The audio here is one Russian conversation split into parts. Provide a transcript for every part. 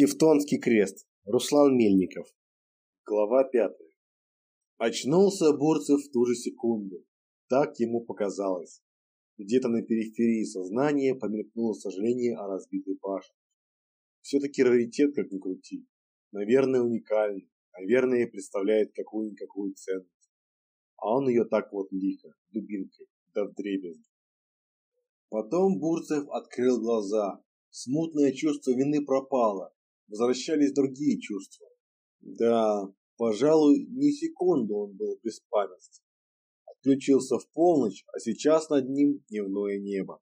Тевтонский крест. Руслан Мельников. Глава пятая. Очнулся Бурцев в ту же секунду. Так ему показалось. Где-то на периферии сознания помелькнуло сожаление о разбитой башне. Все-таки раритет, как ни крути. Наверное, уникальный. Наверное, представляет какую-никакую ценность. А он ее так вот лихо, дубинкой, да вдребезги. Потом Бурцев открыл глаза. Смутное чувство вины пропало возвращались другие чувства. Да, пожалуй, не секунду он был без памяти. Отключился в полночь, а сейчас над ним дневное небо.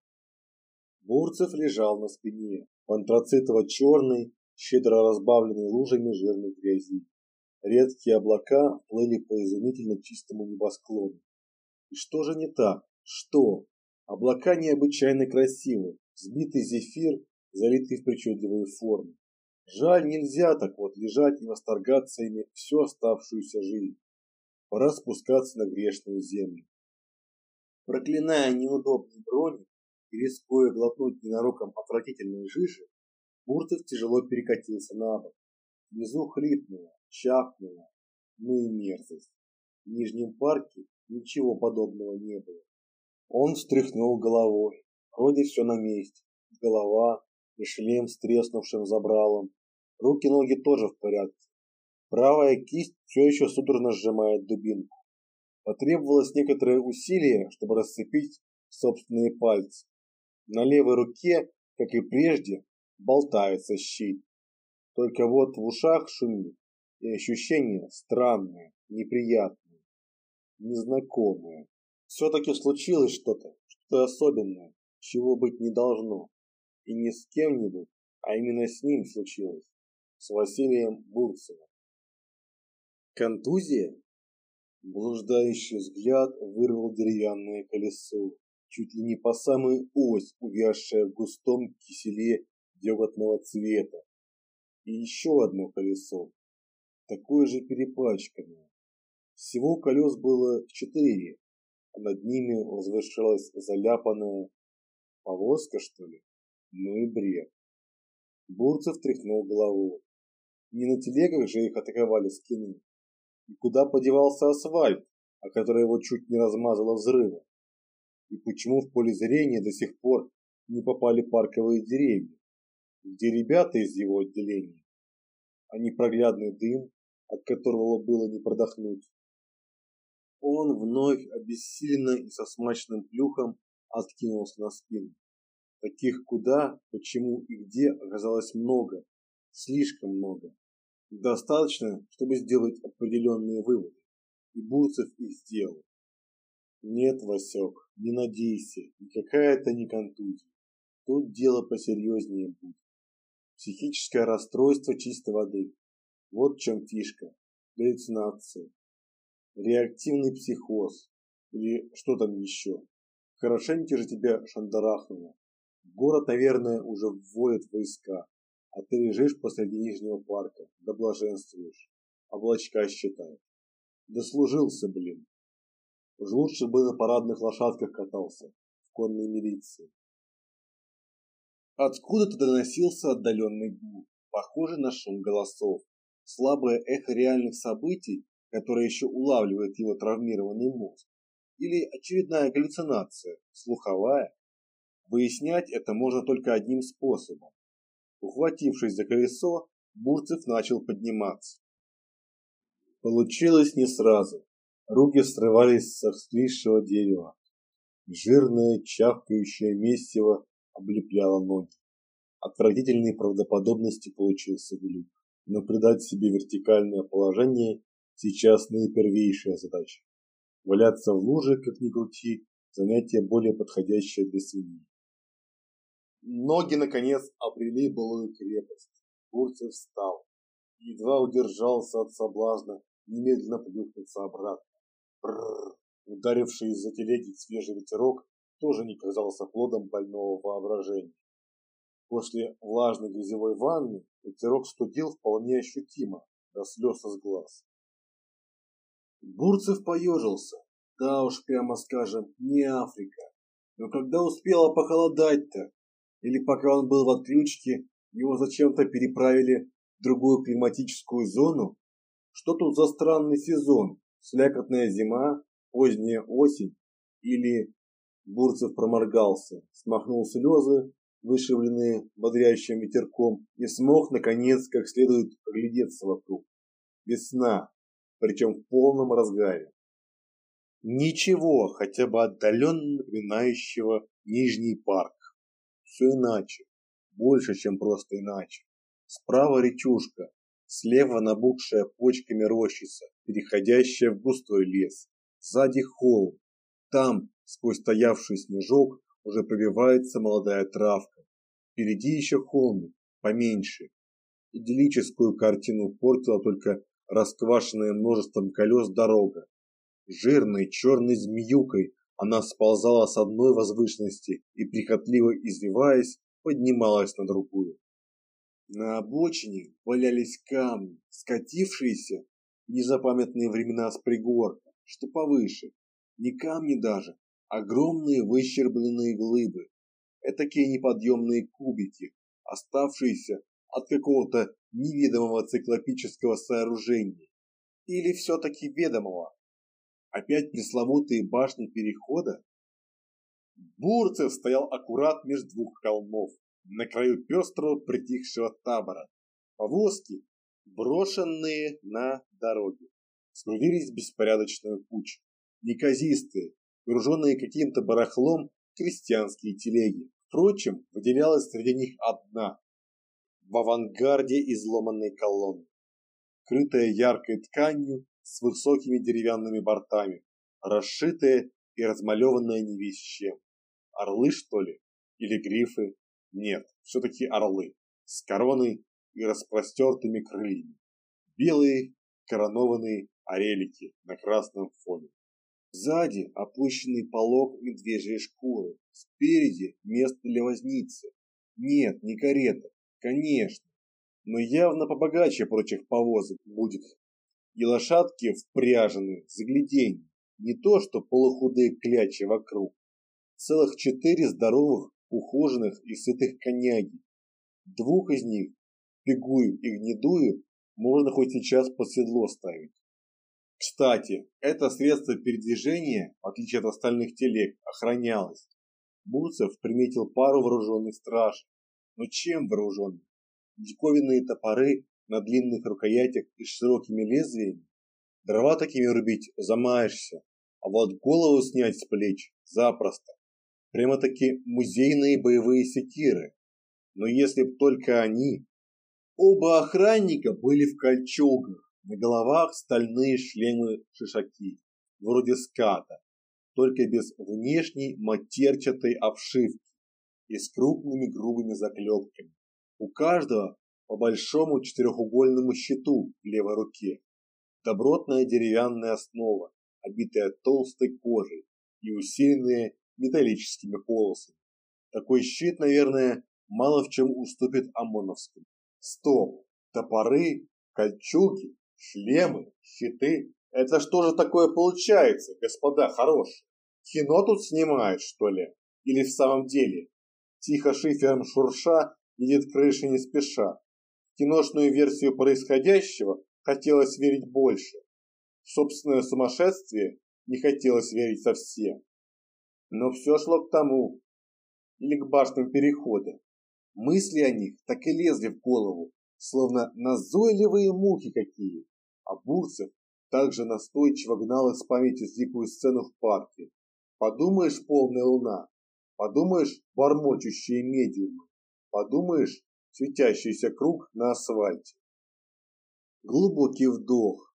Бурцев лежал на спине, антрацитово-черный, щедро разбавленный лужами жирной грязи. Редкие облака плыли по изумительно чистому небосклону. И что же не так? Что? Облака необычайно красивы, взбитый зефир, залитый в причудливые формы. Жаль, нельзя так вот лежать и восторгаться ими всю оставшуюся жизнь. Пора спускаться на грешную землю. Проклиная неудобный броник и рискуя глотнуть ненароком отвратительной жижи, Буртов тяжело перекатился на бок. Внизу хлипнуло, чахнуло, ну и мерзость. В Нижнем парке ничего подобного не было. Он встряхнул головой. Вроде все на месте. Голова и шлем с треснувшим забралом, Руки-ноги тоже в порядке. Правая кисть все еще судорожно сжимает дубинку. Потребовалось некоторое усилие, чтобы расцепить собственные пальцы. На левой руке, как и прежде, болтается щит. Только вот в ушах шумит, и ощущения странные, неприятные, незнакомые. Все-таки случилось что-то, что-то особенное, чего быть не должно. И не с кем-нибудь, а именно с ним случилось с Василием Бурцевым. Контузия? Блуждающий взгляд вырвал деревянное колесо, чуть ли не по самую ось, увязшее в густом киселе деготного цвета. И еще одно колесо, такое же перепачканное. Всего колес было четыре, а над ними возвышалась заляпанная повозка, что ли? Ну и бред. Бурцев тряхнул головой. Не на телегах же их атаковали скины. И куда подевался асфальт, о который его чуть не размазало взрывом? И почему в поле зрения до сих пор не попали парковые деревья? Где ребята из его отделения? А непроглядный дым, от которого было не продохнуть. Он вновь обессиленно и со смачным плюхом откинулся на спину. Таких куда, почему и где оказалось много, слишком много. Достаточно, чтобы сделать определенные выводы. И Бурцев их сделал. Нет, Васек, не надейся, никакая это не контузия. Тут дело посерьезнее будет. Психическое расстройство чистой воды. Вот в чем фишка. Галлюцинация. Реактивный психоз. Или что там еще. Хорошенько же тебя шандарахнуло. Город, наверное, уже вводят войска а ты лежишь посреди Нижнего парка, да блаженствуешь, облачка считаешь. Дослужился, блин. Уж лучше бы на парадных лошадках катался, в конной милиции. Откуда-то доносился отдаленный гул, похожий на шум голосов, слабое эхо реальных событий, которое еще улавливает его травмированный мозг, или очередная галлюцинация, слуховая. Выяснять это можно только одним способом Ухватившись за колесо, Бурцев начал подниматься. Получилось не сразу. Руки срывались со вскрисшего дерева. Жирное, чавкающее месиво облепляло ноги. Отвратительной правдоподобности получился глюк. Но придать себе вертикальное положение сейчас наипервейшая задача. Валяться в луже, как ни крути, занятие более подходящее для свиньи. Ноги, наконец, обрели былую крепость. Бурцев встал. Едва удержался от соблазна немедленно плюхнуться обратно. Бррр. Ударивший из-за телеги свежий ветерок тоже не казался плодом больного воображения. После влажной грязевой ванны ветерок студил вполне ощутимо, до слез из глаз. Бурцев поежился. Да уж, прямо скажем, не Африка. Но когда успело похолодать-то? Или пока он был в отключке, Его зачем-то переправили в другую климатическую зону? Что тут за странный сезон? Слякотная зима, поздняя осень или Бурцев проморгался, смахнул слезы, вышибленные бодрящим ветерком, и смог, наконец, как следует оглядеться вокруг. Весна, причем в полном разгаре. Ничего, хотя бы отдаленно напоминающего Нижний парк. Все иначе, больше, чем просто иначе. Справа речушка, слева набухшая почками рощица, переходящая в густой лес. Сзади холм. Там, сквозь стоявший снежок, уже пробивается молодая травка. Впереди еще холмик, поменьше. Идиллическую картину портила только расквашенная множеством колес дорога. Жирной черной змеюкой она сползала с одной возвышенности и, прихотливо извиваясь, поднималась на другую. На обочине валялись камни, скатившиеся в незапамятные времена с пригорка, что повыше. Не камни даже, огромные выщербленные глыбы. Этакие неподъемные кубики, оставшиеся от какого-то неведомого циклопического сооружения. Или все-таки ведомого. Опять пресловутые башни перехода? Бурцев стоял аккурат между двух холмов, на краю пестрого притихшего табора. Повозки, брошенные на дороге, сгрудились в беспорядочную кучу. Неказистые, груженные каким-то барахлом крестьянские телеги. Впрочем, выделялась среди них одна, в авангарде изломанной колонны, крытая яркой тканью с высокими деревянными бортами, расшитая и размалеванная не весь чем. Орлы, что ли? Или грифы? Нет, все-таки орлы, с короной и распростертыми крыльями. Белые коронованные орелики на красном фоне. Сзади опущенный полог медвежьей шкуры, спереди место для возницы. Нет, не карета, конечно, но явно побогаче прочих повозок будет. И лошадки впряжены, загляденье, не то что полухудые клячи вокруг. Целых четыре здоровых, ухоженных и сытых коняги. Двух из них, Пегую и Гнедую, можно хоть сейчас под седло ставить. Кстати, это средство передвижения, в отличие от остальных телег, охранялось. Бурцев приметил пару вооруженных стражей. Но чем вооруженных? Диковинные топоры на длинных рукоятях и широкими лезвиями? Дрова такими рубить замаешься, а вот голову снять с плеч запросто. Прямо-таки музейные боевые секиры. Но если б только они... Оба охранника были в кольчугах, на головах стальные шлемы-шишаки, вроде ската, только без внешней матерчатой обшивки и с крупными грубыми заклепками. У каждого по большому четырехугольному щиту в левой руке. Добротная деревянная основа, обитая толстой кожей и усиленная металлическими полосами. Такой щит, наверное, мало в чем уступит ОМОНовскому. Стоп! Топоры, кольчуги, Шлемы, щиты. Это что же такое получается, господа хорошие? Кино тут снимают, что ли? Или в самом деле? Тихо шифером шурша едет крыша не спеша. Киношную версию происходящего хотелось верить больше. В собственное сумасшествие не хотелось верить совсем. Но все шло к тому, или к башням перехода. Мысли о них так и лезли в голову, словно назойливые мухи какие. А Бурцев также настойчиво гнал из памяти дикую сцену в парке. Подумаешь, полная луна, подумаешь, бормочущие медиумы, подумаешь, светящийся круг на асфальте. Глубокий вдох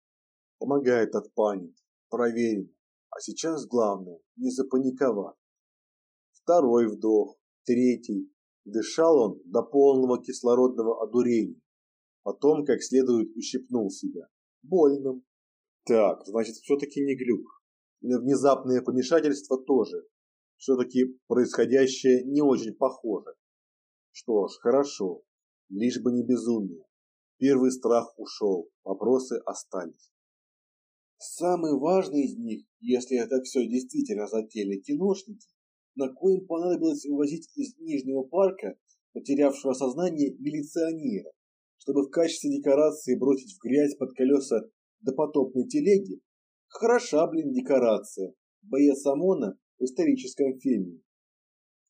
помогает от паники, проверено. А сейчас главное не запаниковать. Второй вдох, третий. Дышал он до полного кислородного одурения. Потом, как следует, ущипнул себя. Больно. Так, значит, все-таки не глюк. Или внезапное помешательство тоже. Все-таки происходящее не очень похоже. Что ж, хорошо. Лишь бы не безумие. Первый страх ушел, вопросы остались. Самый важный из них, если это все действительно затеяли киношники, на кой им понадобилось вывозить из Нижнего парка потерявшего сознание милиционера, чтобы в качестве декорации бросить в грязь под колеса допотопной телеги? Хороша, блин, декорация. Боец ОМОНа в историческом фильме.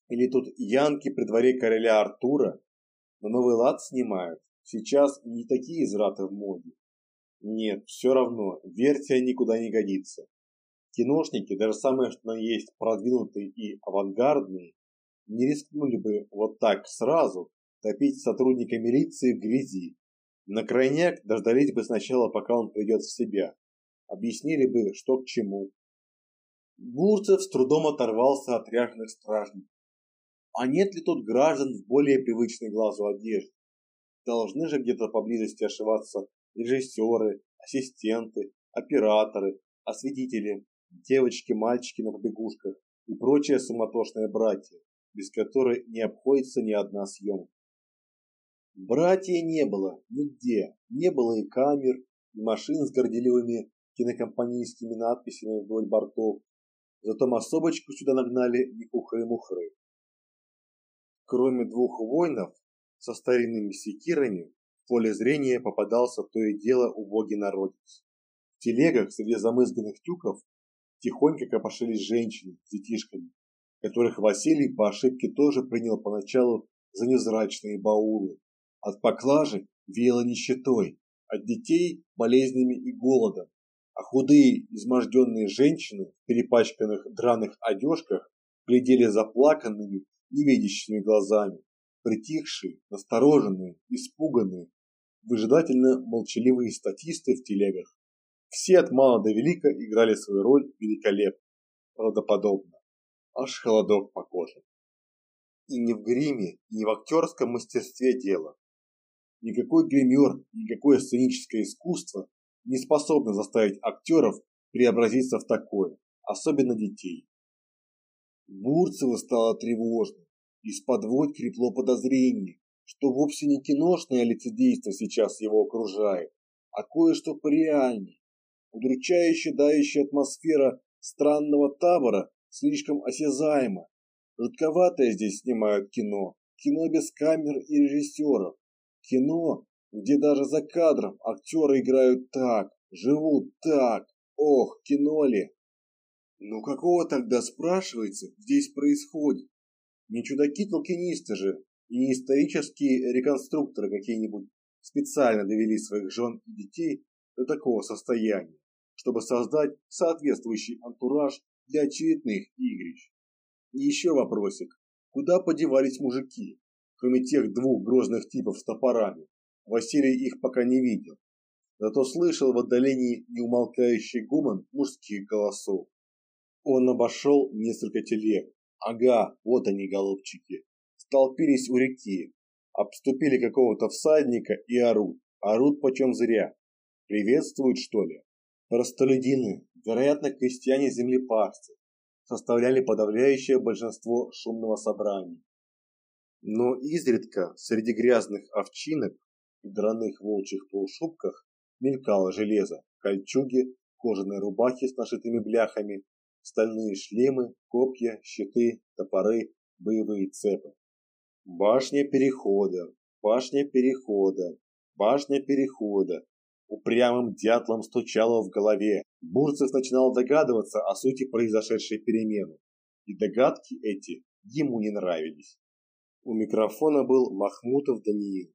Или тут янки при дворе короля Артура на новый лад снимают. Сейчас не такие извраты в моде. Нет, все равно, версия никуда не годится. Киношники, даже самые что на есть продвинутые и авангардные, не рискнули бы вот так сразу топить сотрудника милиции в грязи. На крайняк дождались бы сначала, пока он придет в себя. Объяснили бы, что к чему. Бурцев с трудом оторвался от ряженых стражников. А нет ли тут граждан в более привычной глазу одежде? Должны же где-то поблизости ошиваться режиссеры, ассистенты, операторы, осветители, девочки, мальчики на побегушках и прочие суматошные братья, без которой не обходится ни одна съемка. Братья не было нигде, не было и камер, и машин с горделивыми кинокомпанийскими надписями вдоль бортов, зато массовочку сюда нагнали не кухры-мухры. Кроме двух воинов со старинными секирами, в поле зрения попадался то и дело убогий народец. В телегах среди замызганных тюков тихонько копошились женщины с детишками, которых Василий по ошибке тоже принял поначалу за невзрачные баулы. От поклажи веяло нищетой, от детей болезнями и голодом, а худые, изможденные женщины в перепачканных драных одежках глядели заплаканными, невидящими глазами, притихшие, настороженные, испуганные, выжидательно молчаливые статисты в телегах. Все от мала до велика играли свою роль великолепно, правдоподобно, аж холодок по коже. И не в гриме, и не в актерском мастерстве дело. Никакой гример, никакое сценическое искусство не способно заставить актеров преобразиться в такое, особенно детей. Бурцева стало тревожно. Из-под вод крепло подозрение, что вовсе не киношное лицедейство сейчас его окружает, а кое-что пореальнее. Удручающая давящая атмосфера странного табора слишком осязаема. Жутковатое здесь снимают кино. Кино без камер и режиссеров. Кино, где даже за кадром актеры играют так, живут так. Ох, кино ли? Ну какого тогда, спрашивается, здесь происходит? Не чудаки-толкинисты же и не исторические реконструкторы какие-нибудь специально довели своих жен и детей до такого состояния, чтобы создать соответствующий антураж для очередных игрищ. И еще вопросик. Куда подевались мужики, кроме тех двух грозных типов с топорами? Василий их пока не видел. Зато слышал в отдалении неумолкающий гомон мужских голосов. Он обошел несколько телег, Ага, вот они, голубчики. Столпились у реки, обступили какого-то всадника и орут. Орут почем зря. Приветствуют, что ли? Простолюдины, вероятно, крестьяне-землепашцы, составляли подавляющее большинство шумного собрания. Но изредка среди грязных овчинок и драных волчьих полушубках мелькало железо, кольчуги, кожаные рубахи с нашитыми бляхами, стальные шлемы, копья, щиты, топоры, боевые цепы. Башня перехода, башня перехода, башня перехода. Упрямым дятлом стучало в голове. Бурцев начинал догадываться о сути произошедшей перемены. И догадки эти ему не нравились. У микрофона был Махмутов Даниил.